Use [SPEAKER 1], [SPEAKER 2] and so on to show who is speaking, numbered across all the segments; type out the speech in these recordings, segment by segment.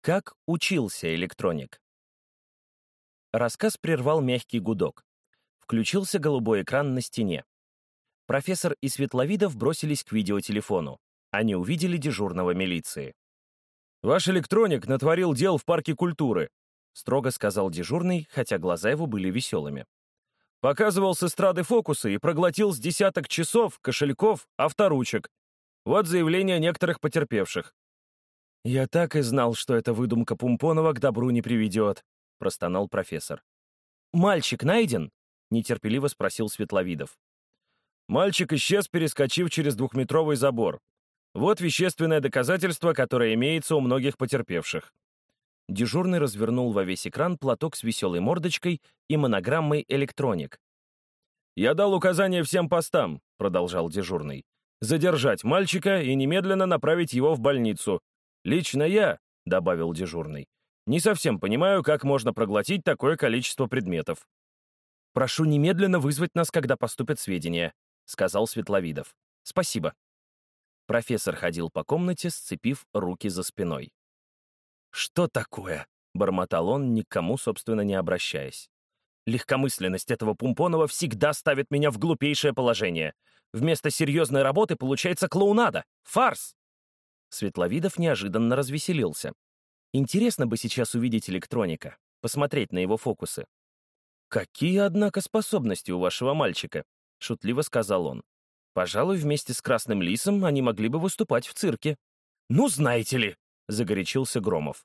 [SPEAKER 1] Как учился электроник? Рассказ прервал мягкий гудок. Включился голубой экран на стене. Профессор и Светловидов бросились к видеотелефону. Они увидели дежурного милиции.
[SPEAKER 2] «Ваш электроник натворил дел в парке культуры», строго сказал дежурный, хотя глаза его были веселыми. «Показывал с эстрады фокусы и проглотил с десяток часов, кошельков, авторучек. Вот заявление некоторых потерпевших.
[SPEAKER 1] «Я так и знал, что эта выдумка Пумпонова к добру не приведет», — простонал профессор. «Мальчик найден?» — нетерпеливо спросил Светловидов.
[SPEAKER 2] Мальчик исчез, перескочив через двухметровый забор. Вот вещественное доказательство, которое имеется у многих потерпевших.
[SPEAKER 1] Дежурный развернул во весь экран платок с веселой мордочкой и монограммой «Электроник».
[SPEAKER 2] «Я дал указание всем постам», — продолжал дежурный, «задержать мальчика и немедленно направить его в больницу, «Лично я», — добавил дежурный, «не совсем понимаю, как можно проглотить такое количество предметов».
[SPEAKER 1] «Прошу немедленно вызвать нас, когда поступят сведения», — сказал Светловидов. «Спасибо». Профессор ходил по комнате, сцепив руки за спиной. «Что такое?» — бормотал он, никому, собственно, не обращаясь. «Легкомысленность этого Пумпонова всегда ставит меня в глупейшее положение. Вместо серьезной работы получается клоунада, фарс!» Светловидов неожиданно развеселился. Интересно бы сейчас увидеть электроника, посмотреть на его фокусы. «Какие, однако, способности у вашего мальчика?» — шутливо сказал он. «Пожалуй, вместе с Красным Лисом они могли бы выступать в цирке». «Ну, знаете ли!» — загорячился Громов.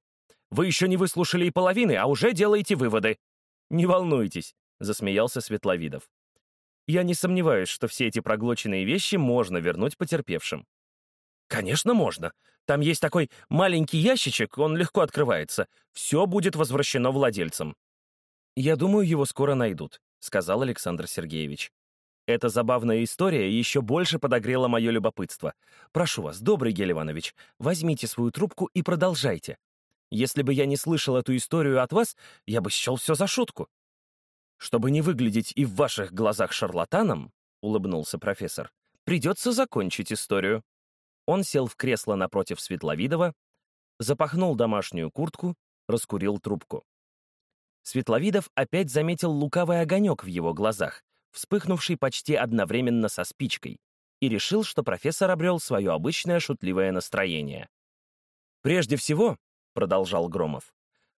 [SPEAKER 1] «Вы еще не выслушали и половины, а уже делаете выводы!» «Не волнуйтесь», — засмеялся Светловидов. «Я не сомневаюсь, что все эти проглоченные вещи можно вернуть потерпевшим. «Конечно, можно. Там есть такой маленький ящичек, он легко открывается. Все будет возвращено владельцам». «Я думаю, его скоро найдут», — сказал Александр Сергеевич. Эта забавная история еще больше подогрела мое любопытство. Прошу вас, добрый Гель Иванович, возьмите свою трубку и продолжайте. Если бы я не слышал эту историю от вас, я бы счел все за шутку. Чтобы не выглядеть и в ваших глазах шарлатаном, — улыбнулся профессор, — придется закончить историю. Он сел в кресло напротив Светловидова, запахнул домашнюю куртку, раскурил трубку. Светловидов опять заметил лукавый огонек в его глазах, вспыхнувший почти одновременно со спичкой, и решил, что профессор обрел свое обычное шутливое настроение. «Прежде всего», — продолжал Громов,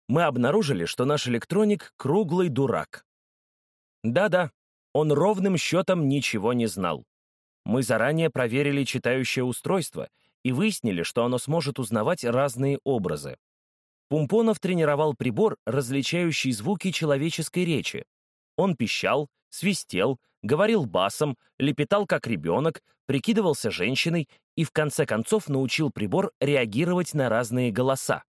[SPEAKER 1] «мы обнаружили, что наш электроник — круглый дурак. Да-да, он ровным счетом ничего не знал. Мы заранее проверили читающее устройство и выяснили, что оно сможет узнавать разные образы. Пумпонов тренировал прибор, различающий звуки человеческой речи. Он пищал, свистел, говорил басом, лепетал как ребенок, прикидывался женщиной и в конце концов научил прибор реагировать на разные голоса.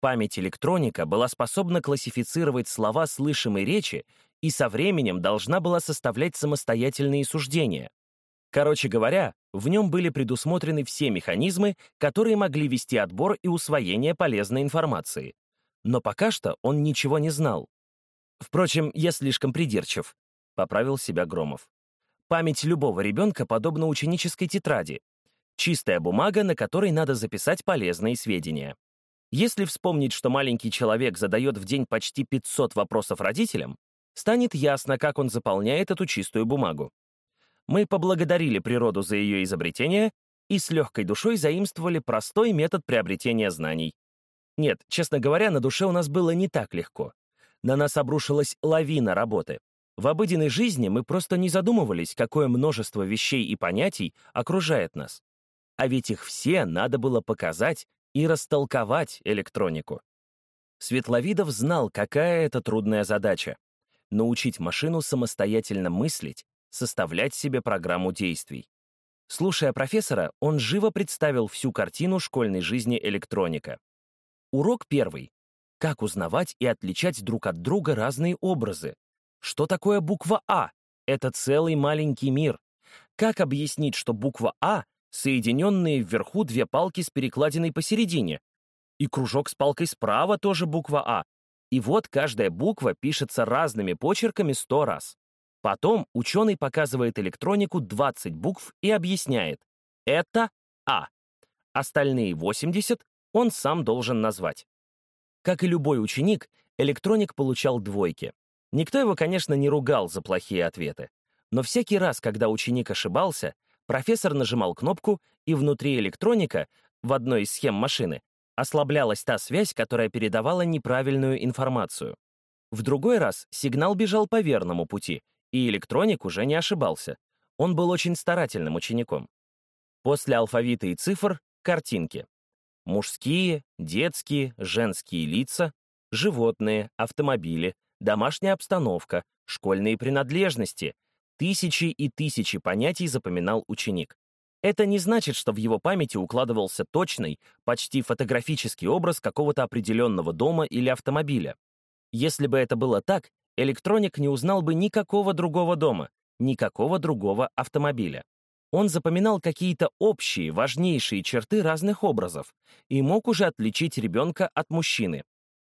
[SPEAKER 1] Память электроника была способна классифицировать слова слышимой речи и со временем должна была составлять самостоятельные суждения. Короче говоря, в нем были предусмотрены все механизмы, которые могли вести отбор и усвоение полезной информации. Но пока что он ничего не знал. Впрочем, я слишком придирчив, — поправил себя Громов. Память любого ребенка подобна ученической тетради. Чистая бумага, на которой надо записать полезные сведения. Если вспомнить, что маленький человек задает в день почти 500 вопросов родителям, станет ясно, как он заполняет эту чистую бумагу мы поблагодарили природу за ее изобретение и с легкой душой заимствовали простой метод приобретения знаний. Нет, честно говоря, на душе у нас было не так легко. На нас обрушилась лавина работы. В обыденной жизни мы просто не задумывались, какое множество вещей и понятий окружает нас. А ведь их все надо было показать и растолковать электронику. Светловидов знал, какая это трудная задача — научить машину самостоятельно мыслить составлять себе программу действий. Слушая профессора, он живо представил всю картину школьной жизни электроника. Урок первый. Как узнавать и отличать друг от друга разные образы? Что такое буква А? Это целый маленький мир. Как объяснить, что буква А — соединенные вверху две палки с перекладиной посередине? И кружок с палкой справа тоже буква А. И вот каждая буква пишется разными почерками сто раз. Потом ученый показывает электронику 20 букв и объясняет. Это А. Остальные 80 он сам должен назвать. Как и любой ученик, электроник получал двойки. Никто его, конечно, не ругал за плохие ответы. Но всякий раз, когда ученик ошибался, профессор нажимал кнопку, и внутри электроника, в одной из схем машины, ослаблялась та связь, которая передавала неправильную информацию. В другой раз сигнал бежал по верному пути, и электроник уже не ошибался. Он был очень старательным учеником. После алфавита и цифр — картинки. Мужские, детские, женские лица, животные, автомобили, домашняя обстановка, школьные принадлежности. Тысячи и тысячи понятий запоминал ученик. Это не значит, что в его памяти укладывался точный, почти фотографический образ какого-то определенного дома или автомобиля. Если бы это было так, электроник не узнал бы никакого другого дома, никакого другого автомобиля. Он запоминал какие-то общие, важнейшие черты разных образов и мог уже отличить ребенка от мужчины.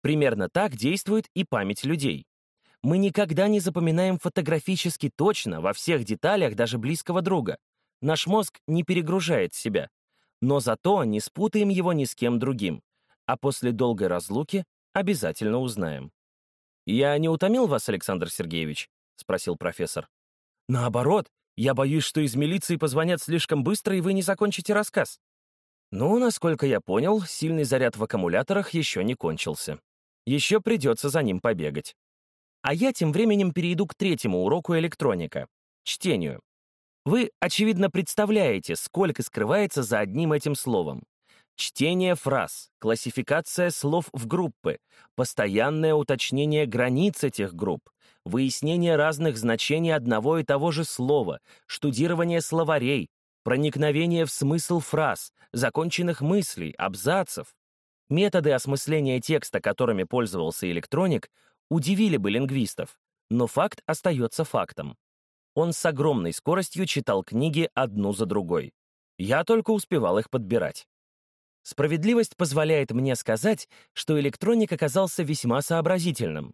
[SPEAKER 1] Примерно так действует и память людей. Мы никогда не запоминаем фотографически точно во всех деталях даже близкого друга. Наш мозг не перегружает себя. Но зато не спутаем его ни с кем другим. А после долгой разлуки обязательно узнаем. «Я не утомил вас, Александр Сергеевич?» — спросил профессор. «Наоборот, я боюсь, что из милиции позвонят слишком быстро, и вы не закончите рассказ». Ну, насколько я понял, сильный заряд в аккумуляторах еще не кончился. Еще придется за ним побегать. А я тем временем перейду к третьему уроку электроника — чтению. Вы, очевидно, представляете, сколько скрывается за одним этим словом. Чтение фраз, классификация слов в группы, постоянное уточнение границ этих групп, выяснение разных значений одного и того же слова, штудирование словарей, проникновение в смысл фраз, законченных мыслей, абзацев. Методы осмысления текста, которыми пользовался электроник, удивили бы лингвистов, но факт остается фактом. Он с огромной скоростью читал книги одну за другой. Я только успевал их подбирать. Справедливость позволяет мне сказать, что электроник оказался весьма сообразительным.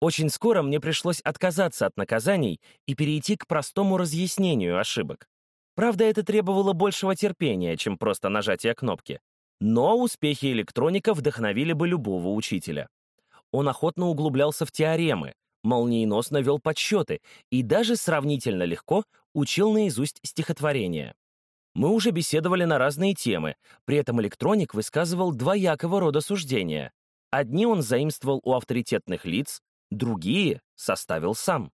[SPEAKER 1] Очень скоро мне пришлось отказаться от наказаний и перейти к простому разъяснению ошибок. Правда, это требовало большего терпения, чем просто нажатие кнопки. Но успехи электроника вдохновили бы любого учителя. Он охотно углублялся в теоремы, молниеносно вел подсчеты и даже сравнительно легко учил наизусть стихотворения. Мы уже беседовали на разные темы, при этом электроник высказывал двоякого рода суждения. Одни он заимствовал у авторитетных лиц, другие составил сам.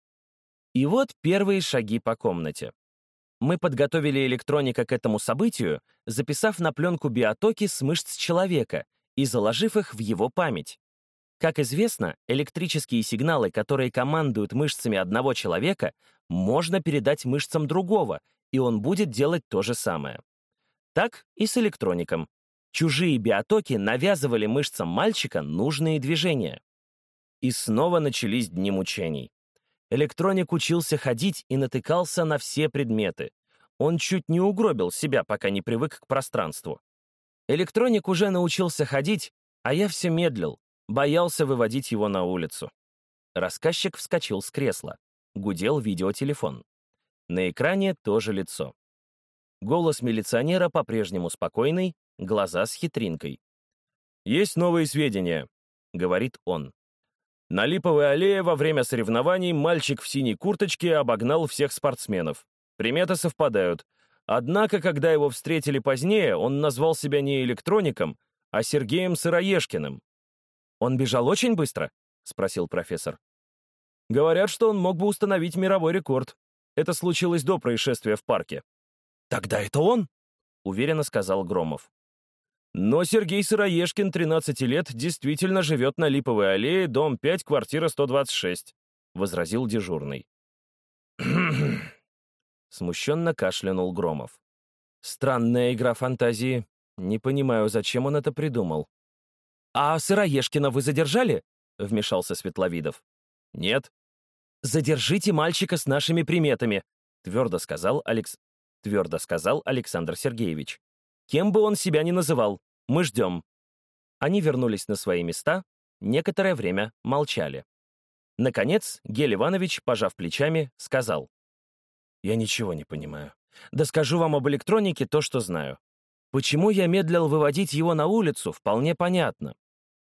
[SPEAKER 1] И вот первые шаги по комнате. Мы подготовили электроника к этому событию, записав на пленку биотоки с мышц человека и заложив их в его память. Как известно, электрические сигналы, которые командуют мышцами одного человека, можно передать мышцам другого, и он будет делать то же самое. Так и с электроником. Чужие биотоки навязывали мышцам мальчика нужные движения. И снова начались дни мучений. Электроник учился ходить и натыкался на все предметы. Он чуть не угробил себя, пока не привык к пространству. Электроник уже научился ходить, а я все медлил, Боялся выводить его на улицу. Рассказчик вскочил с кресла. Гудел видеотелефон. На экране тоже лицо. Голос милиционера по-прежнему спокойный, глаза с хитринкой. «Есть новые сведения», — говорит он. На Липовой аллее во время соревнований мальчик в синей курточке обогнал всех спортсменов. Приметы совпадают. Однако, когда его встретили позднее, он назвал себя не электроником, а Сергеем Сыроежкиным. «Он бежал очень быстро?» — спросил профессор. «Говорят, что он мог бы установить мировой рекорд. Это случилось до происшествия в парке». «Тогда это он?» — уверенно сказал Громов. Но Сергей Сыроежкин, 13 лет, действительно живет на Липовой аллее, дом 5, квартира 126, — возразил дежурный. Смущенно кашлянул Громов. Странная игра фантазии. Не понимаю, зачем он это придумал. «А Сыроежкина вы задержали?» — вмешался Светловидов. «Нет». «Задержите мальчика с нашими приметами», — твердо сказал, Алекс... твердо сказал Александр Сергеевич. «Кем бы он себя ни называл, мы ждем». Они вернулись на свои места, некоторое время молчали. Наконец, Гель Иванович, пожав плечами, сказал. «Я ничего не понимаю. Да скажу вам об электронике то, что знаю. Почему я медлил выводить его на улицу, вполне понятно.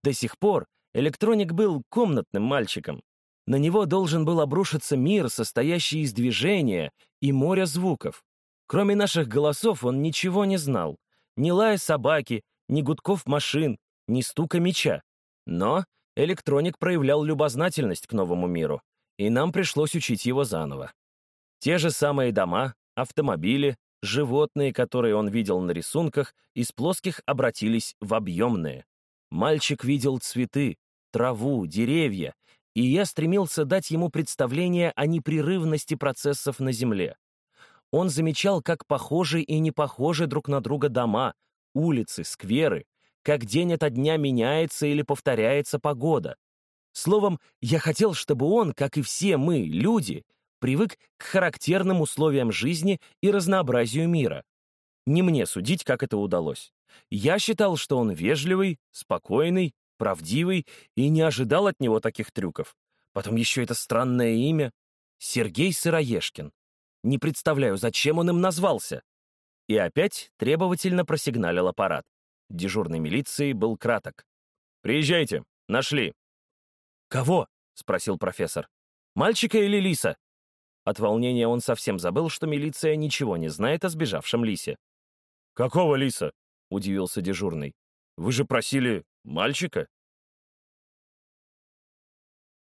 [SPEAKER 1] До сих пор электроник был комнатным мальчиком. На него должен был обрушиться мир, состоящий из движения и моря звуков. Кроме наших голосов он ничего не знал. Ни лая собаки, ни гудков машин, ни стука меча. Но электроник проявлял любознательность к новому миру, и нам пришлось учить его заново. Те же самые дома, автомобили, животные, которые он видел на рисунках, из плоских обратились в объемные. Мальчик видел цветы, траву, деревья, и я стремился дать ему представление о непрерывности процессов на Земле. Он замечал, как похожи и не похожи друг на друга дома, улицы, скверы, как день ото дня меняется или повторяется погода. Словом, я хотел, чтобы он, как и все мы, люди, привык к характерным условиям жизни и разнообразию мира. Не мне судить, как это удалось. Я считал, что он вежливый, спокойный, правдивый и не ожидал от него таких трюков. Потом еще это странное имя — Сергей Сыроежкин. Не представляю, зачем он им назвался. И опять требовательно просигналил аппарат. Дежурный милиции был краток. «Приезжайте, нашли». «Кого?» — спросил профессор. «Мальчика или лиса?» От волнения он совсем забыл, что милиция ничего не знает о сбежавшем лисе.
[SPEAKER 2] «Какого лиса?» — удивился дежурный. «Вы же просили мальчика?»